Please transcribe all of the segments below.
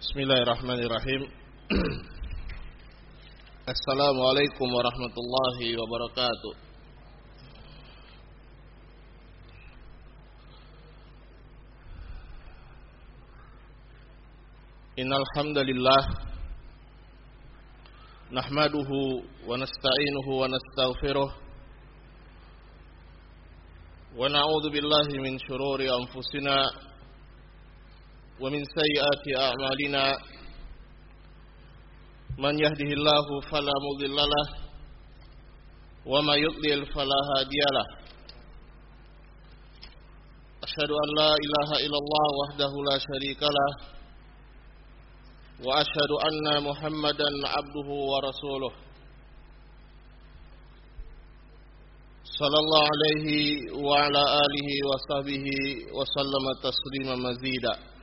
Bismillahirrahmanirrahim. Assalamualaikum warahmatullahi wabarakatuh. Innal hamdalillah nahmaduhu wa nasta'inuhu wa nastaghfiruh wa na'udzu billahi min shururi anfusina ومن سيئات أعمالنا من يهده الله فلا مضل له وما يضلل فلا هادي له. أشهد أن لا إله إلا الله وحده لا شريك له وأشهد أن محمدا عبده ورسوله. صلى الله عليه وعلى آله وصحبه وسلم تسليما مزيدا.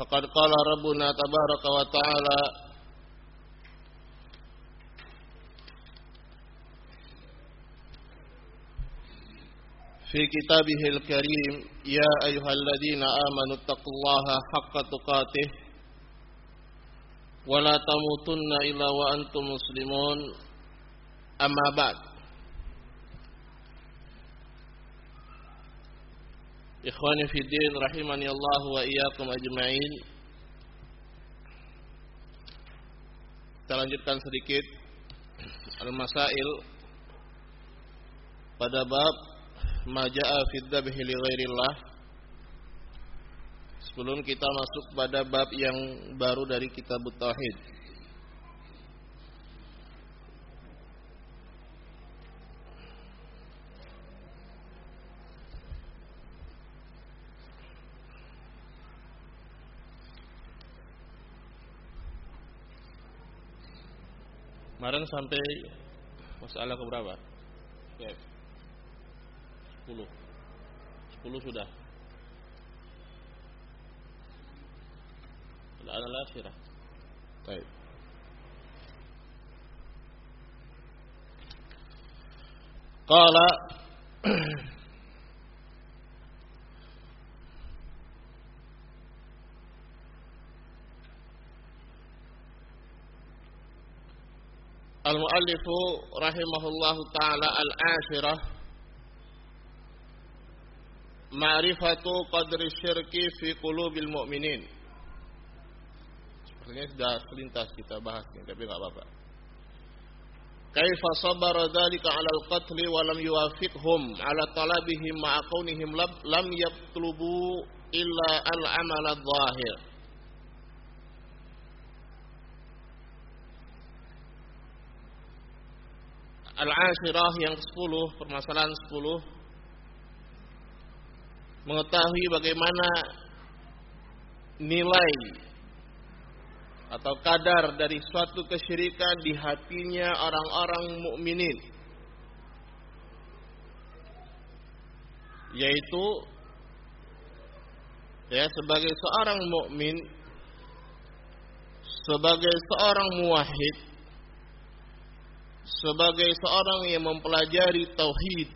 فقد قال ربنا تبارك وتعالى في كتابه الكريم يا أيها الذين آمنوا اتقوا الله حق تقاته ولا تموتن إلا وأنتم مسلمون أما بعد Ikhwani fiddin rahimani Allah wa iyyakum ajma'in. Kita lanjutkan sedikit al-masail pada bab maja'a fid dzabhi li ghairillah. Sebelum kita masuk pada bab yang baru dari kitab tauhid. Kemarin sampai masalah ke berapa? Ya. 10. 10 sudah. Al-an al-akhirah. Baik. Qala Al-muallif rahimahullahu taala al-ashirah Ma'rifatu qadri syirki fi qulubil mu'minin. Sepertinya sudah selintas kita bahas ini, tapi enggak apa-apa. Kaifa sabara dzalika 'ala al-qatl wa lam yuwafiqhum 'ala talabihim ma'a kaunihim lam yatlubu illa al-amal Al-Ashirah yang ke-10, permasalahan 10 mengetahui bagaimana nilai atau kadar dari suatu kesyirikan di hatinya orang-orang mukminin. Yaitu ya sebagai seorang mukmin sebagai seorang muwahhid sebagai seorang yang mempelajari tauhid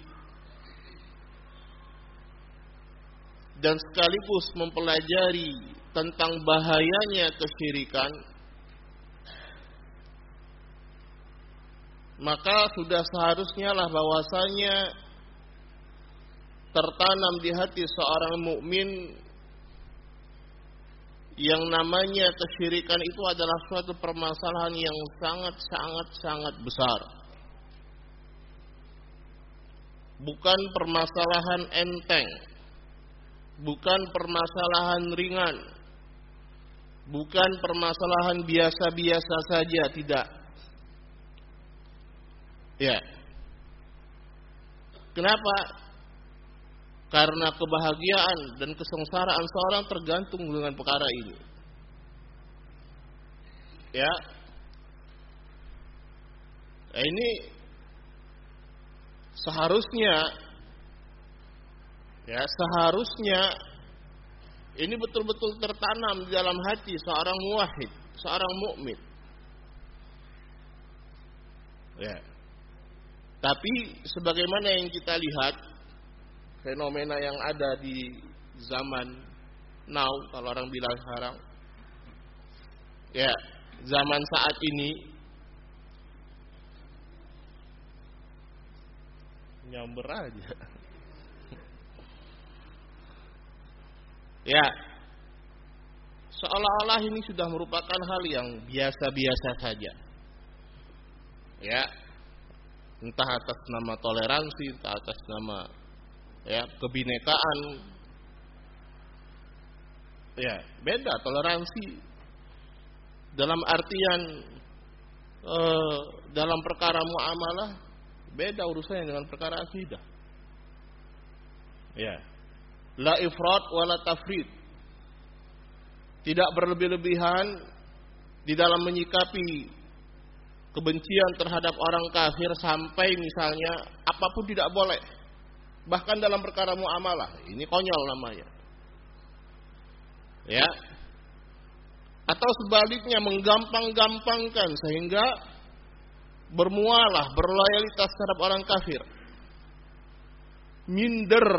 dan sekaligus mempelajari tentang bahayanya kesyirikan maka sudah seharusnya lah bahwasanya tertanam di hati seorang mukmin yang namanya kesyirikan itu adalah suatu permasalahan yang sangat sangat sangat besar. Bukan permasalahan enteng. Bukan permasalahan ringan. Bukan permasalahan biasa-biasa saja, tidak. Ya. Kenapa? Karena kebahagiaan dan kesengsaraan seorang tergantung dengan perkara ini. Ya. Nah, ini seharusnya ya seharusnya ini betul-betul tertanam di dalam hati seorang muwahhid, seorang mukmin. Ya. Tapi sebagaimana yang kita lihat fenomena yang ada di zaman now kalau orang bilang sekarang. Ya zaman saat ini nyamber aja. Ya seolah-olah ini sudah merupakan hal yang biasa-biasa saja. Ya entah atas nama toleransi entah atas nama ya kebinekaan. Ya beda toleransi. Dalam artian eh, dalam perkara muamalah beda urusannya dengan perkara akidah. Ya. La ifrat wala tafrid. Tidak berlebih-lebihan di dalam menyikapi kebencian terhadap orang kafir sampai misalnya apa pun tidak boleh bahkan dalam perkara muamalah ini konyol namanya. Ya. Atau sebaliknya menggampang-gampangkan sehingga bermualah berloyalitas terhadap orang kafir. Minder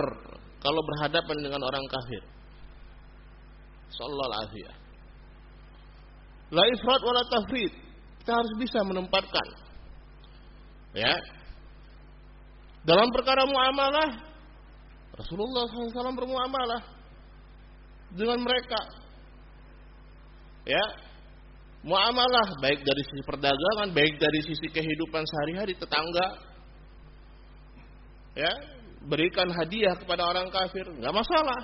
kalau berhadapan dengan orang kafir. Sallallahu alaihi la ifrat wala tafrid kita harus bisa menempatkan. Ya dalam perkara muamalah Rasulullah SAW bermuamalah dengan mereka. Ya. Muamalah baik dari sisi perdagangan baik dari sisi kehidupan sehari-hari tetangga. Ya. Berikan hadiah kepada orang kafir nggak masalah.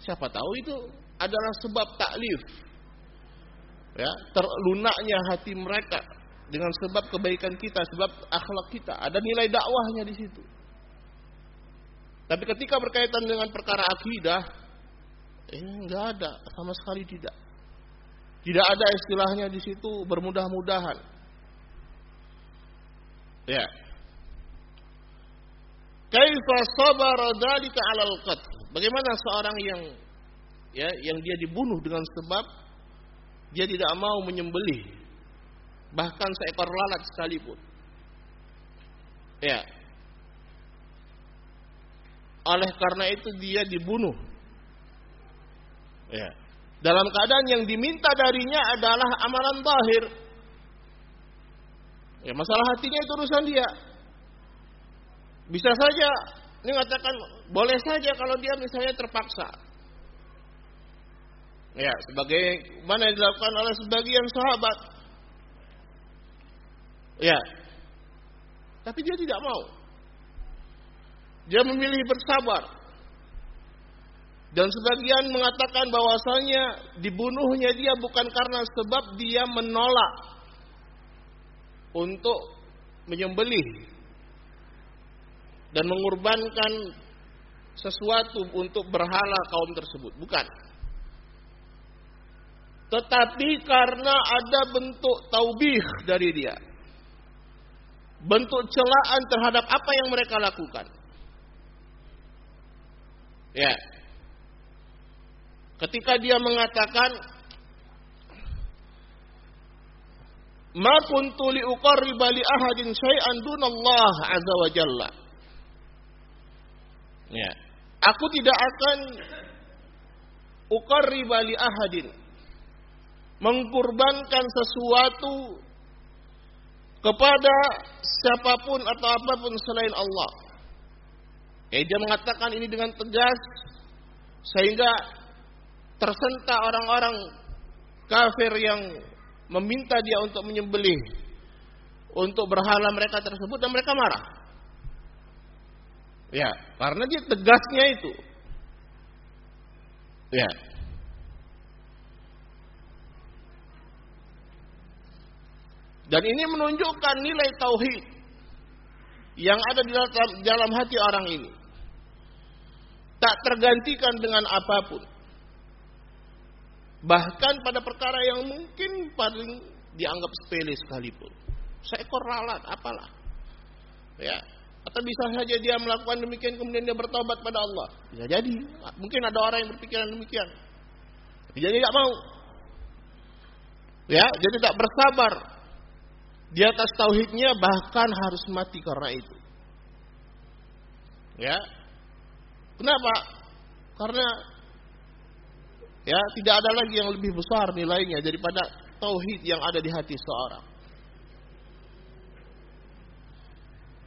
Siapa tahu itu adalah sebab taklif. Ya. Terlunaknya hati mereka dengan sebab kebaikan kita sebab akhlak kita. Ada nilai dakwahnya di situ. Tapi ketika berkaitan dengan perkara akidah eh nggak ada sama sekali tidak. Tidak ada istilahnya di situ bermudah-mudahan. Ya. Kaifa sabara dzalika 'alal qatl? Bagaimana seorang yang ya yang dia dibunuh dengan sebab dia tidak mau menyembelih bahkan seekor lalat sekalipun. Ya. Oleh karena itu dia dibunuh. Ya. Dalam keadaan yang diminta darinya adalah amalan zahir. Ya, masalah hatinya itu urusan dia. Bisa saja ini mengatakan boleh saja kalau dia misalnya terpaksa. Ya, sebagai mana dilakukan oleh sebagian sahabat. Ya. Tapi dia tidak mau. Dia memilih bersabar. Dan sebagian mengatakan bahwasanya dibunuhnya dia bukan karena sebab dia menolak untuk menyembelih dan mengorbankan sesuatu untuk berhala kaum tersebut, bukan. Tetapi karena ada bentuk taubih dari dia. Bentuk celaan terhadap apa yang mereka lakukan. Ya. Ketika dia mengatakan Ma kuntu li uqarriba li ahadin syai'an dunallah azza wa jalla. Ya. Aku tidak akan uqarriba li ahadin mengkurbankan sesuatu kepada siapa pun atau apa pun selain Allah. Eh, dia mengatakan ini dengan tegas sehingga tersentak orang-orang kafir yang meminta dia untuk menyembelih untuk berhala mereka tersebut dan mereka marah. Ya, karena dia tegasnya itu. Ya. Dan ini menunjukkan nilai tauhid yang ada di dalam, dalam hati orang ini. Tak tergantikan dengan apa pun. Bahkan pada perkara yang mungkin paling dianggap sepele sekalipun. Seekor lalat, apalah. Ya, atau bisa saja dia melakukan demikian kemudian dia bertobat pada Allah. Bisa jadi. Mungkin ada orang yang berpikiran demikian. Jadi tidak mau. Ya, jadi tidak bersabar Di atas tauhidnya bahkan harus mati karena itu. Ya. Kenapa? Karena ya tidak ada lagi yang lebih besar nilainya daripada tauhid yang ada di hati seorang.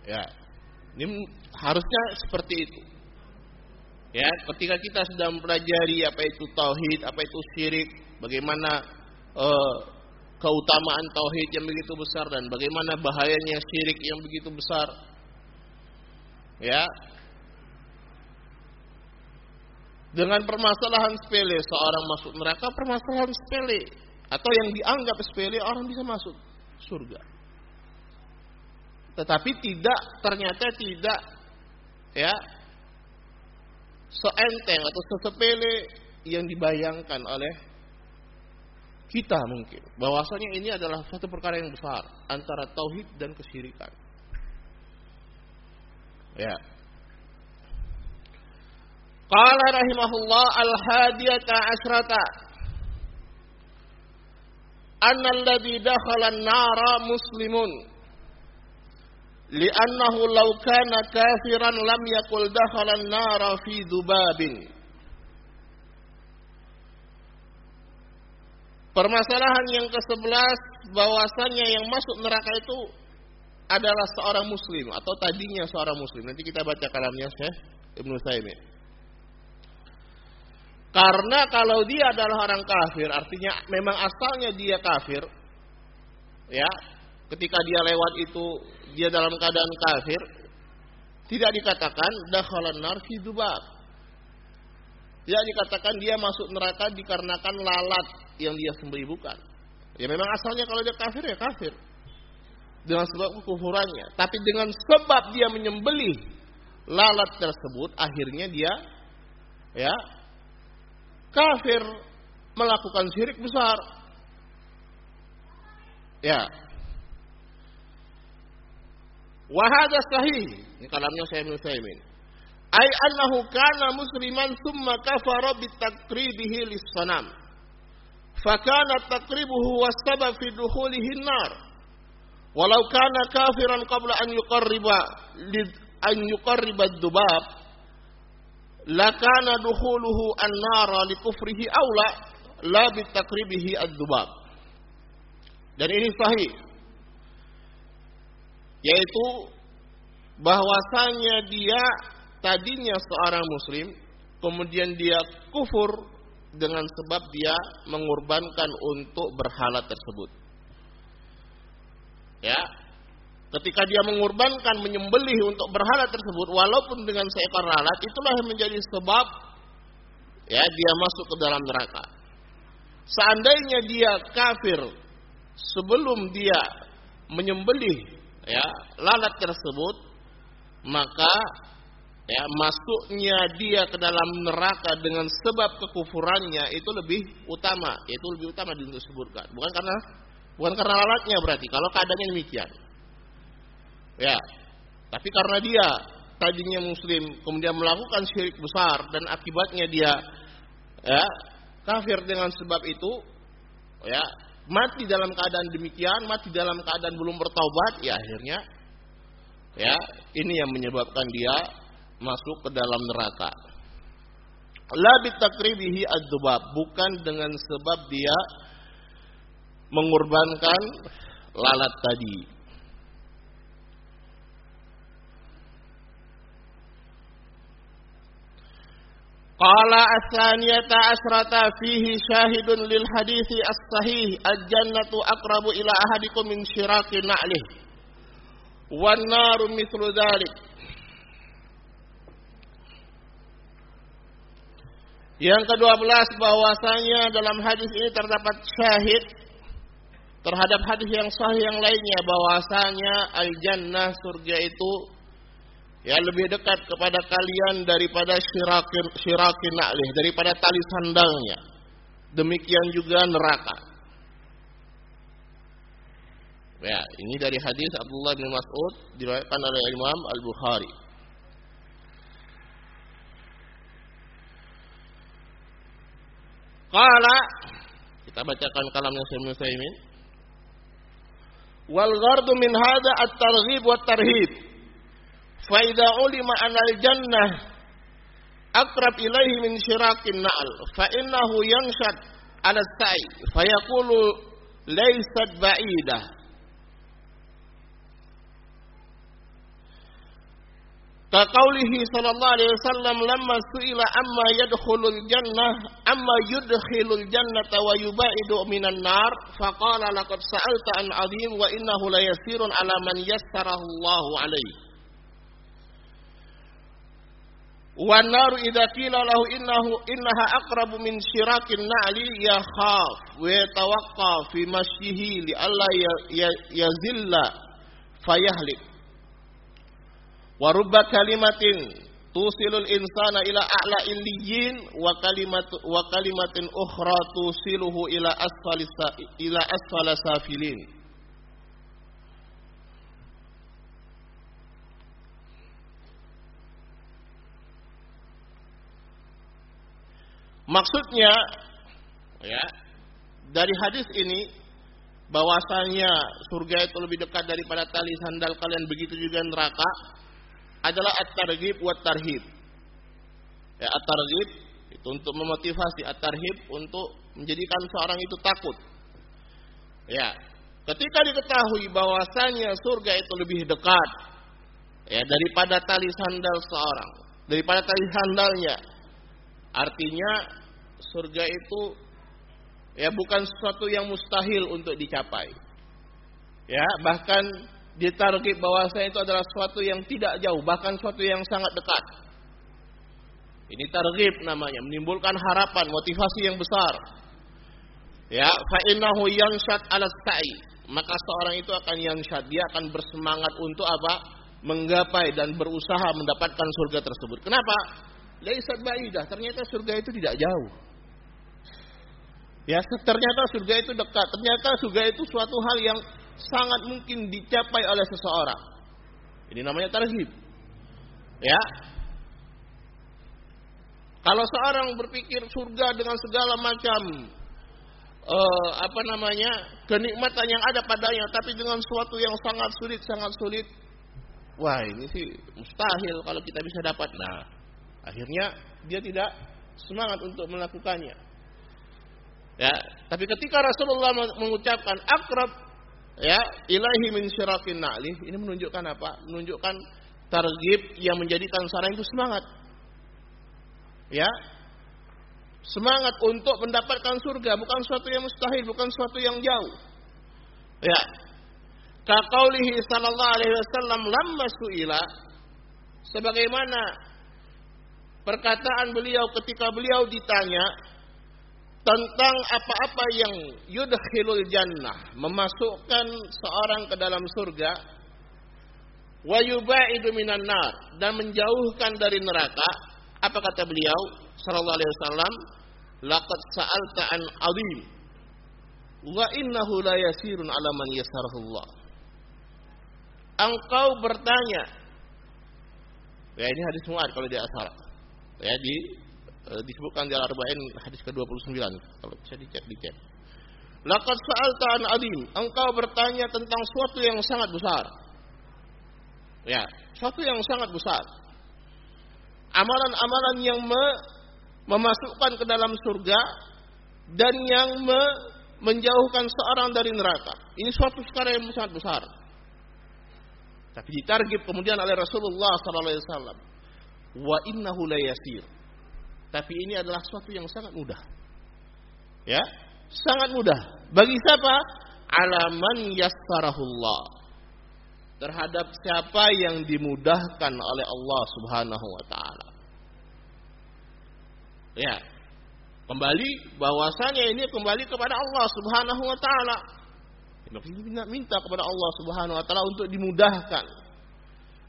Ya. Ini harusnya seperti itu. Ya, ketika kita sedang mempelajari apa itu tauhid, apa itu syirik, bagaimana uh, keutamaan tauhid yang begitu besar dan bagaimana bahayanya syirik yang begitu besar. Ya. Dengan permasalahan sepele seorang masuk neraka permasalahan sepele atau yang dianggap sepele orang bisa masuk surga. Tetapi tidak ternyata tidak ya seenteng atau sesepele yang dibayangkan oleh kita mungkin bahwasanya ini adalah satu perkara yang besar antara tauhid dan kesyirikan. Ya. Qala rahimahullah al-hadiyata asrata anna alladhi dakhala an-nara muslimun li'annahu law kana kafiran lam yakul dakhala an-nara fi dhubabin Permasalahan yang ke-11 bahwasannya yang masuk neraka itu adalah seorang muslim atau tadinya seorang muslim. Nanti kita baca kalamnya Syekh Ibnu Saimin. Karena kalau dia adalah orang kafir, artinya memang asalnya dia kafir. Ya, ketika dia lewat itu dia dalam keadaan kafir, tidak dikatakan dakhalan nar fi. Tidak dikatakan dia masuk neraka dikarenakan lalat yang dia sembelih bukan. Ya memang asalnya kalau dia kafir ya kafir. Dengan sebab kekufurannya. Tapi dengan sebab dia menyembelih lalat tersebut, akhirnya dia ya kafir melakukan syirik besar. Ya, Wahada sahih. Ini kalamnya saya Ibnu Saimin. Ai annahu kana musliman thumma kafara bitakribihi lis-sanam. Fakana takribuhu wasabab fi dukhulihi nar. Walau kana kafiran qabla an yuqarriba an yuqarriba ad-dubab lakana dukhuluhu an-nara li kufrihi aula la bitakribihi ad-dubab. Dan ini sahih yaitu bahwasanya dia tadinya seorang muslim kemudian dia kufur dengan sebab dia mengorbankan untuk berhala tersebut. Ya. Ketika dia mengorbankan menyembelih untuk berhala tersebut walaupun dengan seekor lalat itulah yang menjadi sebab ya dia masuk ke dalam neraka. Seandainya dia kafir sebelum dia menyembelih ya lalat tersebut maka ya masuknya dia ke dalam neraka dengan sebab kekufurannya itu lebih utama. Itu lebih utama disebutkan. Bukan karena bukan karena lalatnya berarti. Kalau keadaannya demikian. Ya. Tapi karena dia tadinya muslim kemudian melakukan syirik besar dan akibatnya dia ya kafir dengan sebab itu ya mati dalam keadaan demikian, mati dalam keadaan belum bertaubat, ya akhirnya ya ini yang menyebabkan dia masuk ke dalam neraka. La bitakribihi ad bukan dengan sebab dia mengorbankan lalat tadi. Qala as-saniyata asrata fihi syahidun lil hadithi as-sahih al-jannatu aqrabu ila ahadikum min syiraki na'lih wan naru mithlu dhalik Yang kedua belas bahwasanya dalam hadis ini terdapat syahid terhadap hadis yang sahih yang lainnya bahwasanya al-jannah surga itu ya lebih dekat kepada kalian daripada syirakin syirakin na'lih daripada tali sandalnya. Demikian juga neraka. Ya ini dari hadis Abdullah bin Mas'ud diriwayatkan oleh Imam Al-Bukhari Qala. Kita bacakan kalamnya Syekh Musaimin wal ghardu min hadha at-targhib wa tarhib fa idza ulima anna al-jannah aqrab ilaihi min syirakin na'al. Fa innahu yanshad ala sa'i. Fa yaqulu laysat ba'idah كقوله صلى الله عليه وسلم لما سئل أما يدخل الجنة أما يدخل الجنة ويبعد من النار فقال لقد سألت عن عظيم وإنه ليسير على من يسره الله عليه. والنار إذا قيل له إنه إنها أقرب من شراك النعل يخاف ويتوقع في مشيه لئلا يزل فيهلك. Wa rubba kalimatin tusilul insana ila a'la illiyin wa kalimat wa kalimatin ukhra tusiluhu ila asfalis ila asfala safilin. Maksudnya ya dari hadis ini bahwasanya surga itu lebih dekat daripada tali sandal kalian begitu juga neraka adalah at-targhib wa tarhib. Ya, at-targhib itu untuk memotivasi, at-tarhib untuk menjadikan seorang itu takut. Ya, ketika diketahui bahwasanya surga itu lebih dekat ya daripada tali sandal seorang, daripada tali sandalnya. Artinya surga itu ya bukan sesuatu yang mustahil untuk dicapai. Ya, bahkan ditarget bahwasanya itu adalah sesuatu yang tidak jauh, bahkan sesuatu yang sangat dekat. Ini targhib namanya, menimbulkan harapan, motivasi yang besar. Ya, fa innahu yanshad 'ala sa'i. Maka seorang itu akan yanshad, dia akan bersemangat untuk apa? Menggapai dan berusaha mendapatkan surga tersebut. Kenapa? Laisat ba'idah, ternyata surga itu tidak jauh. Ya, ternyata surga itu dekat. Ternyata surga itu suatu hal yang sangat mungkin dicapai oleh seseorang. Ini namanya tarhib. Ya. Kalau seorang berpikir surga dengan segala macam uh, apa namanya kenikmatan yang ada padanya, tapi dengan sesuatu yang sangat sulit, sangat sulit, wah ini sih mustahil kalau kita bisa dapat. Nah, akhirnya dia tidak semangat untuk melakukannya. Ya, tapi ketika Rasulullah mengucapkan akrab ya ilahi min syirakin na'li ini menunjukkan apa? Menunjukkan targib yang menjadikan seorang itu semangat. Ya. Semangat untuk mendapatkan surga bukan suatu yang mustahil, bukan suatu yang jauh. Ya. Kaqaulihi sallallahu alaihi wasallam lamma suila sebagaimana perkataan beliau ketika beliau ditanya tentang apa-apa yang yudkhilul jannah, memasukkan seorang ke dalam surga, wa yubaidu minan nar dan menjauhkan dari neraka. Apa kata beliau sallallahu alaihi wasallam? Laqad sa'alta an 'azim wa innahu la yasirun 'ala man yasarahullah. Engkau bertanya. Ya ini hadis Mu'ad kalau di asal. Ya di e, disebutkan di Al-Arba'in hadis ke-29 kalau bisa dicek dicek. Laqad sa'alta an adim, engkau bertanya tentang suatu yang sangat besar. Ya, suatu yang sangat besar. Amalan-amalan yang me, memasukkan ke dalam surga dan yang me, menjauhkan seorang dari neraka. Ini suatu perkara yang sangat besar. Tapi ditargib kemudian oleh Rasulullah SAW. Wa innahu la yasir. Tapi ini adalah sesuatu yang sangat mudah. Ya, sangat mudah. Bagi siapa? Alaman yassarahullah. Terhadap siapa yang dimudahkan oleh Allah Subhanahu wa taala. Ya. Kembali bahwasanya ini kembali kepada Allah Subhanahu wa taala. Minta, minta kepada Allah Subhanahu wa taala untuk dimudahkan.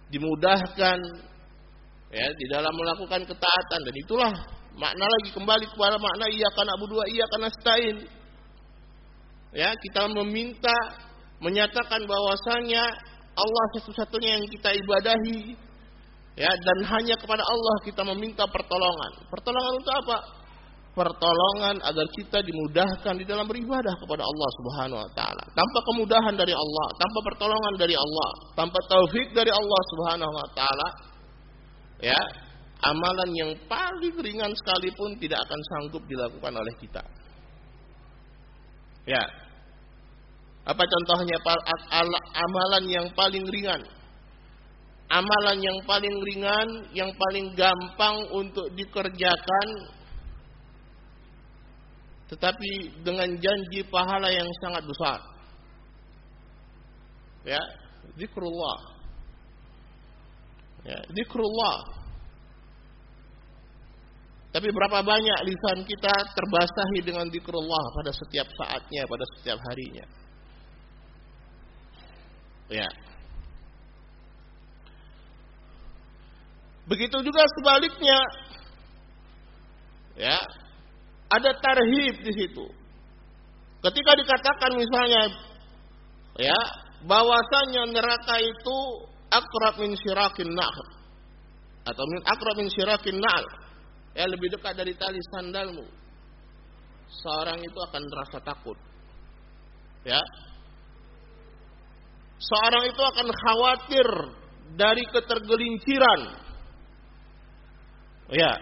Dimudahkan ya di dalam melakukan ketaatan dan itulah makna lagi kembali kepada makna iya karena abu dua iya karena stain. Ya kita meminta menyatakan bahwasanya Allah satu-satunya yang kita ibadahi. Ya dan hanya kepada Allah kita meminta pertolongan. Pertolongan untuk apa? Pertolongan agar kita dimudahkan di dalam beribadah kepada Allah Subhanahu wa taala. Tanpa kemudahan dari Allah, tanpa pertolongan dari Allah, tanpa taufik dari Allah Subhanahu wa taala, ya, amalan yang paling ringan sekalipun tidak akan sanggup dilakukan oleh kita. Ya. Apa contohnya amalan yang paling ringan? Amalan yang paling ringan, yang paling gampang untuk dikerjakan tetapi dengan janji pahala yang sangat besar. Ya, zikrullah. Ya, zikrullah. Tapi berapa banyak lisan kita terbasahi dengan zikrullah pada setiap saatnya, pada setiap harinya. Ya. Begitu juga sebaliknya. Ya, ada tarhib di situ. Ketika dikatakan misalnya ya, bahwasanya neraka itu akrab min syirakin na'l atau min akrab min syirakin na'l ya lebih dekat dari tali sandalmu. Seorang itu akan merasa takut. Ya. Seorang itu akan khawatir dari ketergelinciran. Ya,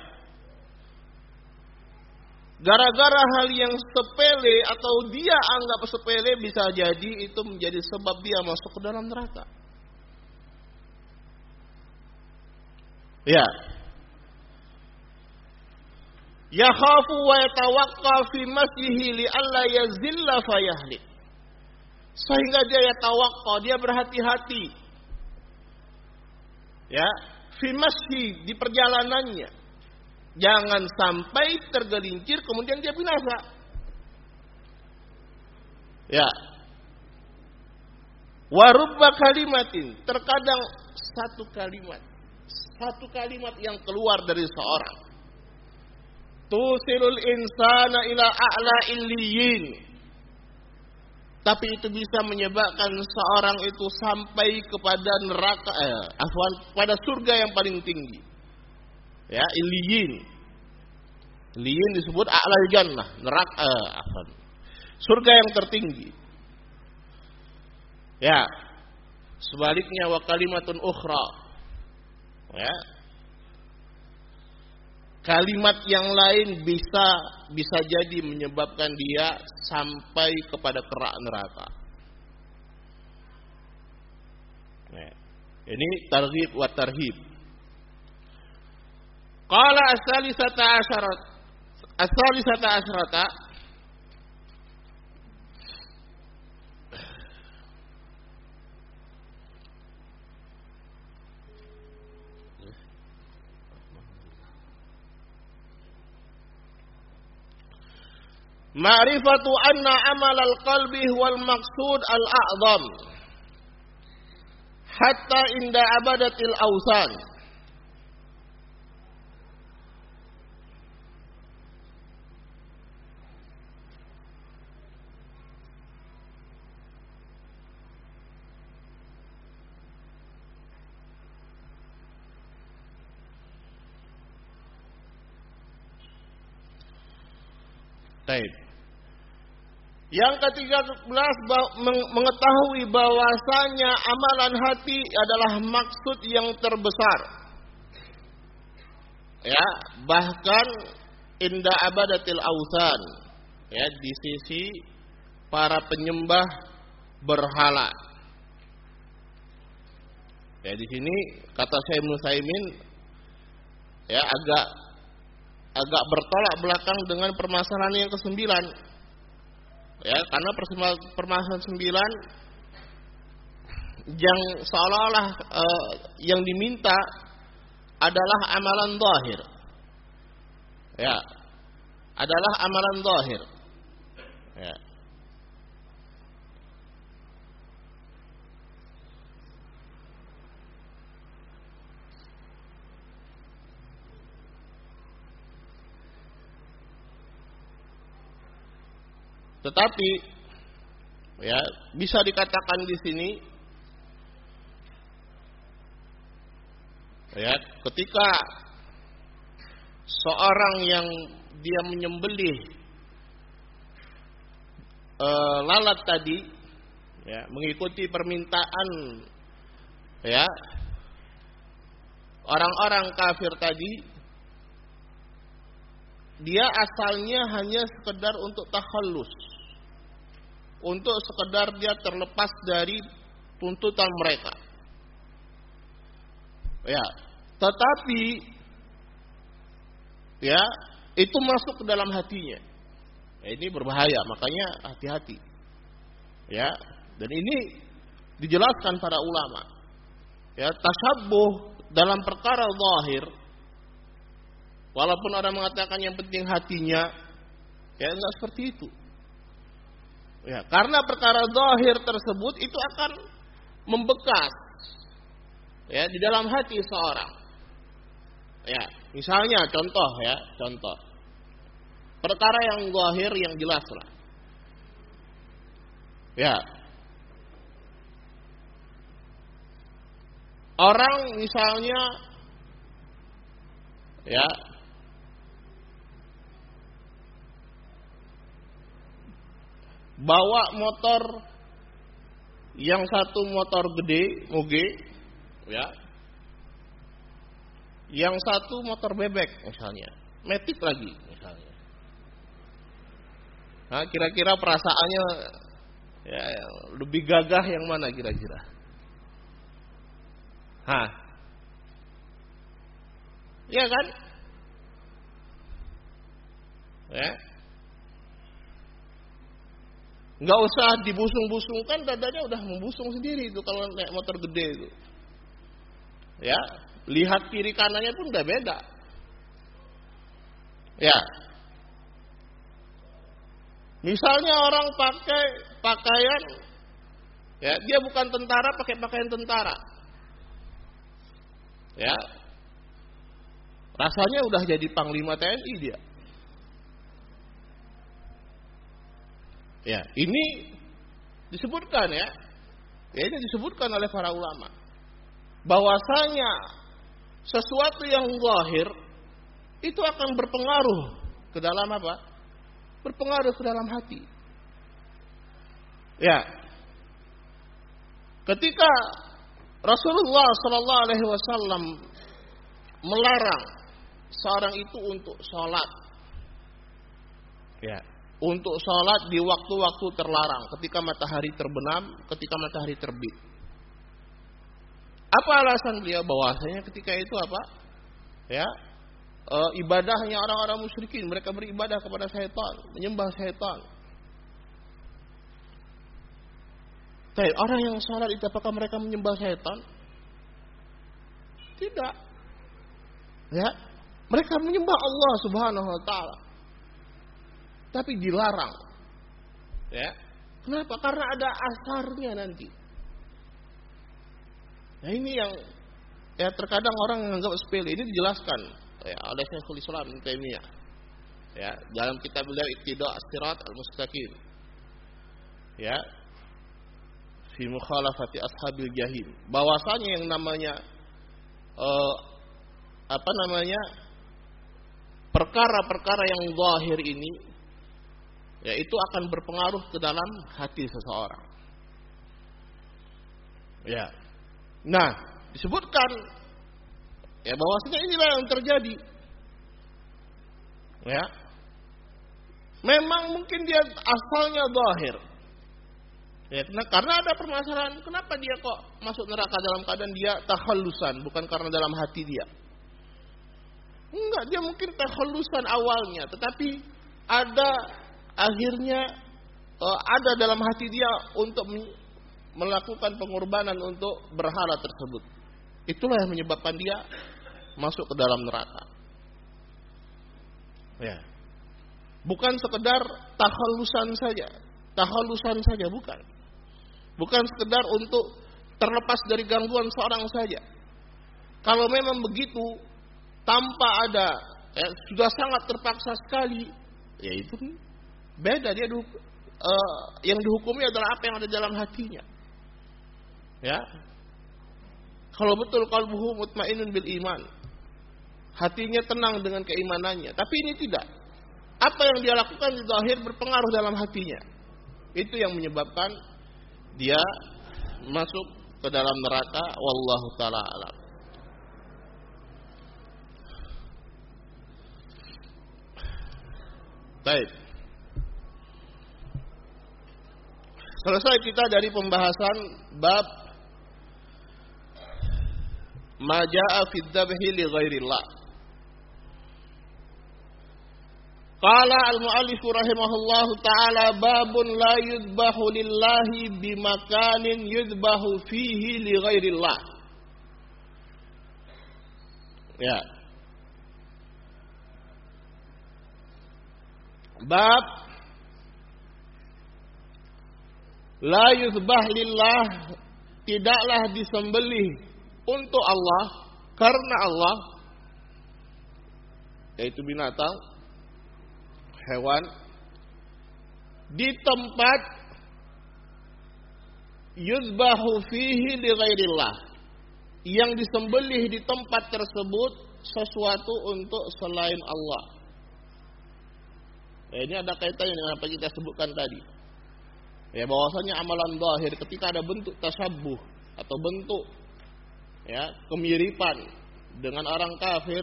Gara-gara hal yang sepele atau dia anggap sepele bisa jadi itu menjadi sebab dia masuk ke dalam neraka. Ya. Ya khafu wa yatawaqqa fi masjihi li alla yazilla fayahlik. Sehingga dia yatawaqqa, dia berhati-hati. Ya, fi masjid di perjalanannya Jangan sampai tergelincir kemudian dia binasa. Ya. Warubba kalimatin. Terkadang satu kalimat. Satu kalimat yang keluar dari seorang. Tusilul insana ila a'la illiyin. Tapi itu bisa menyebabkan seorang itu sampai kepada neraka, eh, afwan, pada surga yang paling tinggi. Ya iliyin iliyin disebut a'la jannah neraka eh, surga yang tertinggi. Ya sebaliknya wa kalimatun ukhra. Ya kalimat yang lain bisa bisa jadi menyebabkan dia sampai kepada kerak neraka. Ya. Ini targhib wa tarhib. Qala as-salisata asyarat as-salisata asyrata معرفة أن عمل القلب هو المقصود الأعظم حتى عند عبادة الأوثان. Taib. Yang ketiga belas mengetahui bahwasanya amalan hati adalah maksud yang terbesar. Ya, bahkan indah abadatil ausan. Ya, di sisi para penyembah berhala. Ya, di sini kata saya Musaimin ya agak agak bertolak belakang dengan permasalahan yang kesembilan. Ya, karena permasalahan sembilan yang seolah-olah uh, yang diminta adalah amalan zahir. Ya. Adalah amalan zahir. Ya. Tetapi ya bisa dikatakan di sini ya ketika seorang yang dia menyembelih e, lalat tadi ya mengikuti permintaan ya orang-orang kafir tadi dia asalnya hanya sekedar untuk takhallus untuk sekedar dia terlepas dari tuntutan mereka. Ya tetapi ya itu masuk ke dalam hatinya. Ya, ini berbahaya makanya hati-hati. Ya dan ini dijelaskan para ulama. Ya tasabuh dalam perkara zahir walaupun orang mengatakan yang penting hatinya ya enggak seperti itu ya karena perkara zahir tersebut itu akan membekas ya di dalam hati seorang. Ya, misalnya contoh ya, contoh. Perkara yang zahir yang jelas lah. Ya. Orang misalnya ya bawa motor yang satu motor gede, moge, ya. Yang satu motor bebek misalnya, metik lagi misalnya. Nah, kira-kira perasaannya ya, lebih gagah yang mana kira-kira? Hah? Ya kan? Ya. Nggak usah dibusung-busungkan, dadanya udah membusung sendiri itu kalau naik motor gede itu. Ya, lihat kiri kanannya pun udah beda. Ya. Misalnya orang pakai pakaian ya, dia bukan tentara pakai pakaian tentara. Ya. Rasanya udah jadi panglima TNI dia. Ya, ini disebutkan ya. Ya ini disebutkan oleh para ulama bahwasanya sesuatu yang zahir itu akan berpengaruh ke dalam apa? Berpengaruh ke dalam hati. Ya. Ketika Rasulullah Shallallahu Alaihi Wasallam melarang seorang itu untuk sholat, ya, untuk sholat di waktu-waktu terlarang, ketika matahari terbenam, ketika matahari terbit. Apa alasan beliau bahwasanya ketika itu apa? Ya, e, ibadahnya orang-orang musyrikin, mereka beribadah kepada syaitan, menyembah syaitan. Tapi orang yang sholat itu apakah mereka menyembah syaitan? Tidak. Ya, mereka menyembah Allah Subhanahu wa taala. Tapi dilarang. Ya. Kenapa? Karena ada asarnya nanti. Nah ini yang ya terkadang orang menganggap sepele. Ini dijelaskan ya, oleh Syekhul Islam Taimiyah. Ya, dalam kitab beliau Iqtida As-Sirat Al-Mustaqim. Ya. Fi mukhalafati ashabil jahim. Bahwasanya yang namanya uh, apa namanya? perkara-perkara yang zahir ini ya itu akan berpengaruh ke dalam hati seseorang. Ya, Nah, disebutkan ya bahwasanya inilah yang terjadi. Ya. Memang mungkin dia asalnya zahir. Ya, karena ada permasalahan, kenapa dia kok masuk neraka dalam keadaan dia takhalusan, bukan karena dalam hati dia. Enggak, dia mungkin takhalusan awalnya, tetapi ada akhirnya uh, ada dalam hati dia untuk melakukan pengorbanan untuk berhala tersebut. Itulah yang menyebabkan dia masuk ke dalam neraka. Ya. Bukan sekedar tahalusan saja, tahalusan saja bukan. Bukan sekedar untuk terlepas dari gangguan seorang saja. Kalau memang begitu tanpa ada ya, sudah sangat terpaksa sekali, ya itu beda dia uh, yang dihukumi adalah apa yang ada dalam hatinya. Ya. Kalau betul kalbuhu mutmainun bil iman. hatinya tenang dengan keimanannya. Tapi ini tidak. Apa yang dia lakukan di zahir berpengaruh dalam hatinya. Itu yang menyebabkan dia masuk ke dalam neraka wallahu taala alam. Baik. Selesai kita dari pembahasan bab maja'a fi dzabhi li ghairillah. Qala al-mu'allif rahimahullah ta'ala babun la yudbahu lillahi bimakanin yudbahu fihi li ghairillah. Ya. Bab la yuzbah lillah tidaklah disembelih untuk Allah karena Allah yaitu binatang hewan di tempat yuzbahu fihi li yang disembelih di tempat tersebut sesuatu untuk selain Allah. Ya, ini ada kaitannya dengan apa kita sebutkan tadi. Ya bahwasanya amalan zahir ketika ada bentuk tasabuh atau bentuk ya kemiripan dengan orang kafir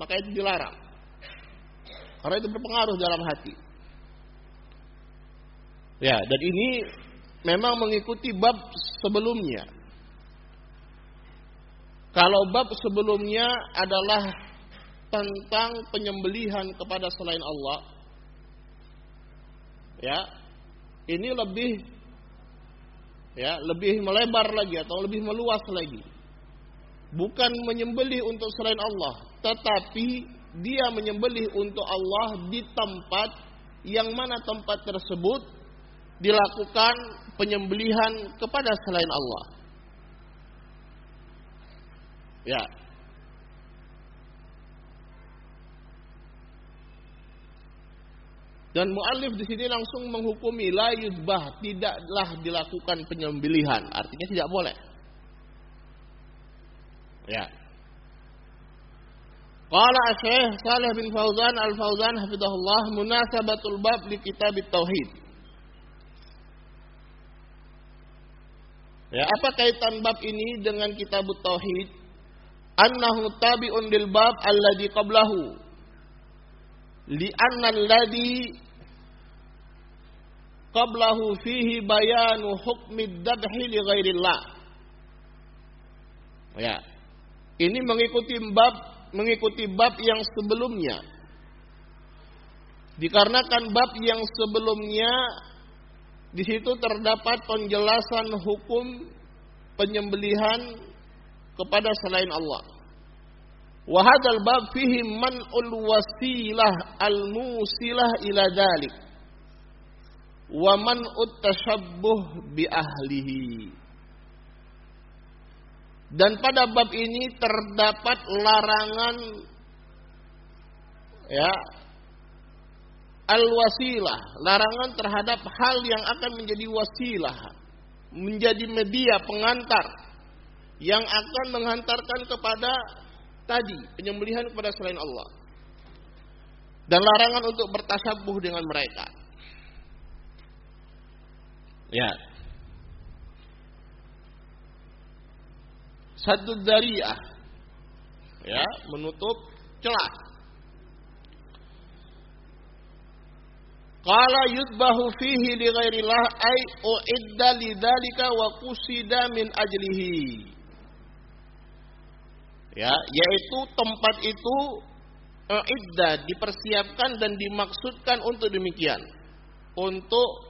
maka itu dilarang. Karena itu berpengaruh dalam hati. Ya, dan ini memang mengikuti bab sebelumnya. Kalau bab sebelumnya adalah tentang penyembelihan kepada selain Allah, ya, ini lebih ya, lebih melebar lagi atau lebih meluas lagi. Bukan menyembelih untuk selain Allah, tetapi dia menyembelih untuk Allah di tempat yang mana tempat tersebut dilakukan penyembelihan kepada selain Allah. Ya. Dan muallif di sini langsung menghukumi la yuzbah tidaklah dilakukan penyembelihan, artinya tidak boleh. Ya. Qala Syekh Saleh bin Fauzan Al-Fauzan hafizahullah munasabatul bab li kitab tauhid. Ya, apa kaitan bab ini dengan kitab tauhid? Annahu tabi'un lil bab alladhi qablahu. Li'anna alladhi qablahu fihi bayanu hukmi dabhi li ghairillah. Ya. Ini mengikuti bab mengikuti bab yang sebelumnya. Dikarenakan bab yang sebelumnya di situ terdapat penjelasan hukum penyembelihan kepada selain Allah. Wahadal bab fihi man'ul wasilah al-musilah ila dalik. Wa tashabbuh bi ahlihi. Dan pada bab ini terdapat larangan ya al-wasilah, larangan terhadap hal yang akan menjadi wasilah, menjadi media pengantar yang akan menghantarkan kepada tadi penyembelihan kepada selain Allah. Dan larangan untuk bertasabuh dengan mereka. Ya, satu dariah ya menutup celah Qala yudbahu fihi li ghairillah ay uidda lidzalika wa qusida min ajlihi. Ya, yaitu tempat itu uidda dipersiapkan dan dimaksudkan untuk demikian. Untuk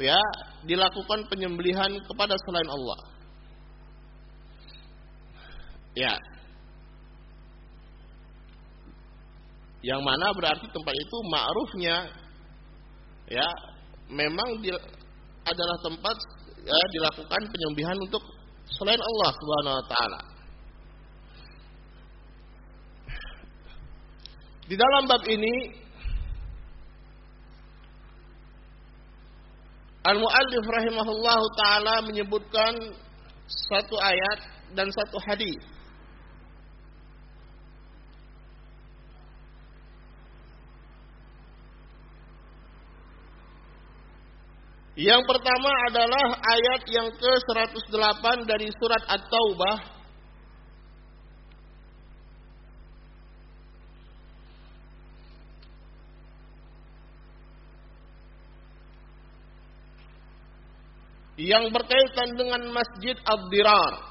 ya dilakukan penyembelihan kepada selain Allah. Ya. Yang mana berarti tempat itu ma'rufnya ya memang di, adalah tempat ya, dilakukan penyembelihan untuk selain Allah Subhanahu wa taala. Di dalam bab ini Al-Mu'allif rahimahullahu taala menyebutkan satu ayat dan satu hadis. Yang pertama adalah ayat yang ke-108 dari surat At-Taubah yang berkaitan dengan Masjid Ad-Dirar.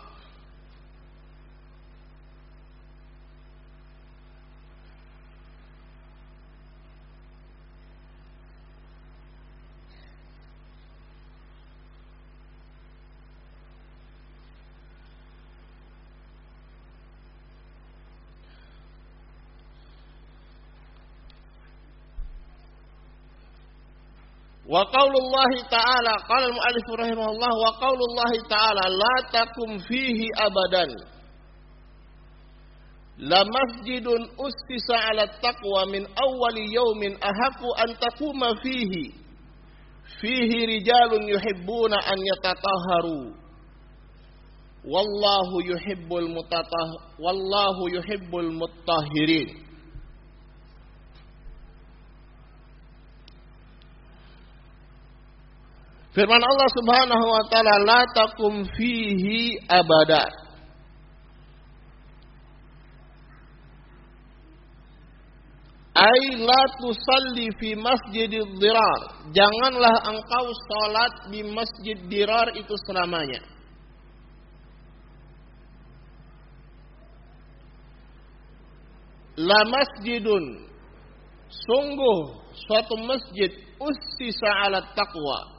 Wa qaulullahi ta'ala qala al-mu'allif rahimahullah wa qaulullahi ta'ala la takum fihi abadan La masjidun ustisa ala taqwa min awwali yawmin ahaqqu an takuma fihi fihi rijalun yuhibbuna an yatatahharu wallahu yuhibbul mutatah wallahu yuhibbul mutahhirin Firman Allah Subhanahu wa taala la takum fihi abada. Ai la tusalli fi masjidid dirar. Janganlah engkau salat di masjid dirar itu selamanya. La masjidun sungguh suatu masjid ussisa ala taqwa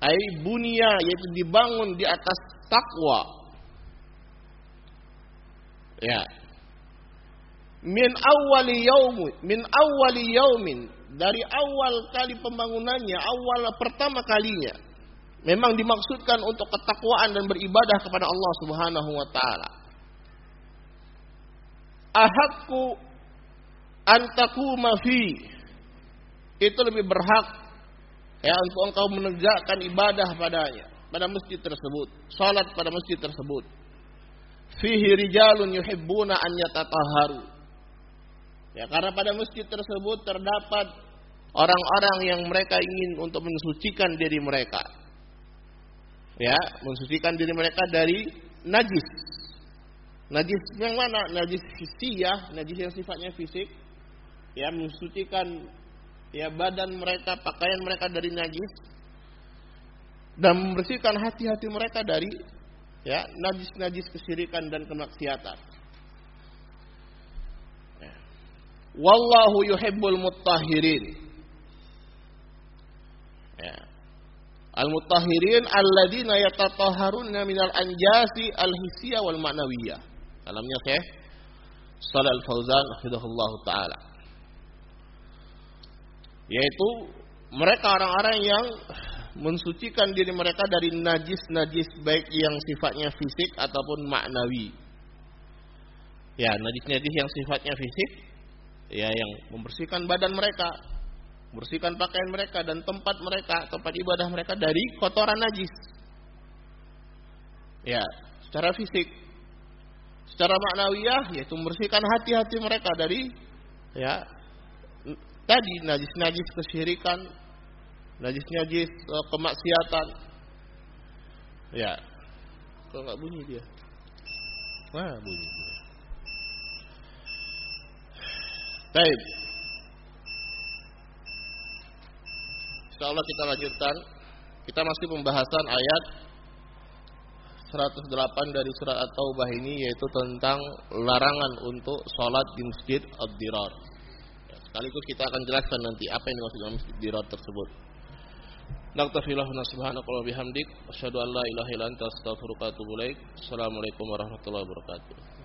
ai bunia yaitu dibangun di atas takwa. Ya. Min awali yaumin min awali yaumin. Dari awal kali pembangunannya awal pertama kalinya. Memang dimaksudkan untuk ketakwaan dan beribadah kepada Allah Subhanahu wa taala. Ahakku antakuma fi. Itu lebih berhak ya untuk engkau menegakkan ibadah padanya pada masjid tersebut salat pada masjid tersebut. Fihi rijalun yuhibbuna an yatatahharu. Ya karena pada masjid tersebut terdapat orang-orang yang mereka ingin untuk mensucikan diri mereka. Ya mensucikan diri mereka dari najis. Najis yang mana? Najis fisikiyah najis yang sifatnya fisik. Ya mensucikan ya badan mereka, pakaian mereka dari najis dan membersihkan hati-hati mereka dari ya najis-najis kesyirikan dan kemaksiatan. Ya. Wallahu yuhibbul muttahirin. Ya. Al-muttahirin alladzina yatatahharuna minal anjasi al-hissiyah wal ma'nawiyah. Dalamnya Syekh Shalal Fauzan hafizahullah taala yaitu mereka orang-orang yang mensucikan diri mereka dari najis-najis baik yang sifatnya fisik ataupun maknawi. Ya, najis-najis yang sifatnya fisik ya yang membersihkan badan mereka, membersihkan pakaian mereka dan tempat mereka, tempat ibadah mereka dari kotoran najis. Ya, secara fisik. Secara maknawiyah yaitu membersihkan hati-hati mereka dari ya tadi najis-najis kesyirikan, najis-najis uh, kemaksiatan. Ya. Kok nggak bunyi dia? Wah, bunyi. Baik. Insyaallah kita lanjutkan. Kita masih pembahasan ayat 108 dari surat At-Taubah ini yaitu tentang larangan untuk sholat di masjid Ad-Dirar. Sekaligus kita akan jelaskan nanti apa yang dimaksud dengan dirar tersebut. Naktafilahu subhanaka wa bihamdik asyhadu an la ilaha illa anta astaghfiruka wa atubu ilaik. Assalamualaikum warahmatullahi wabarakatuh.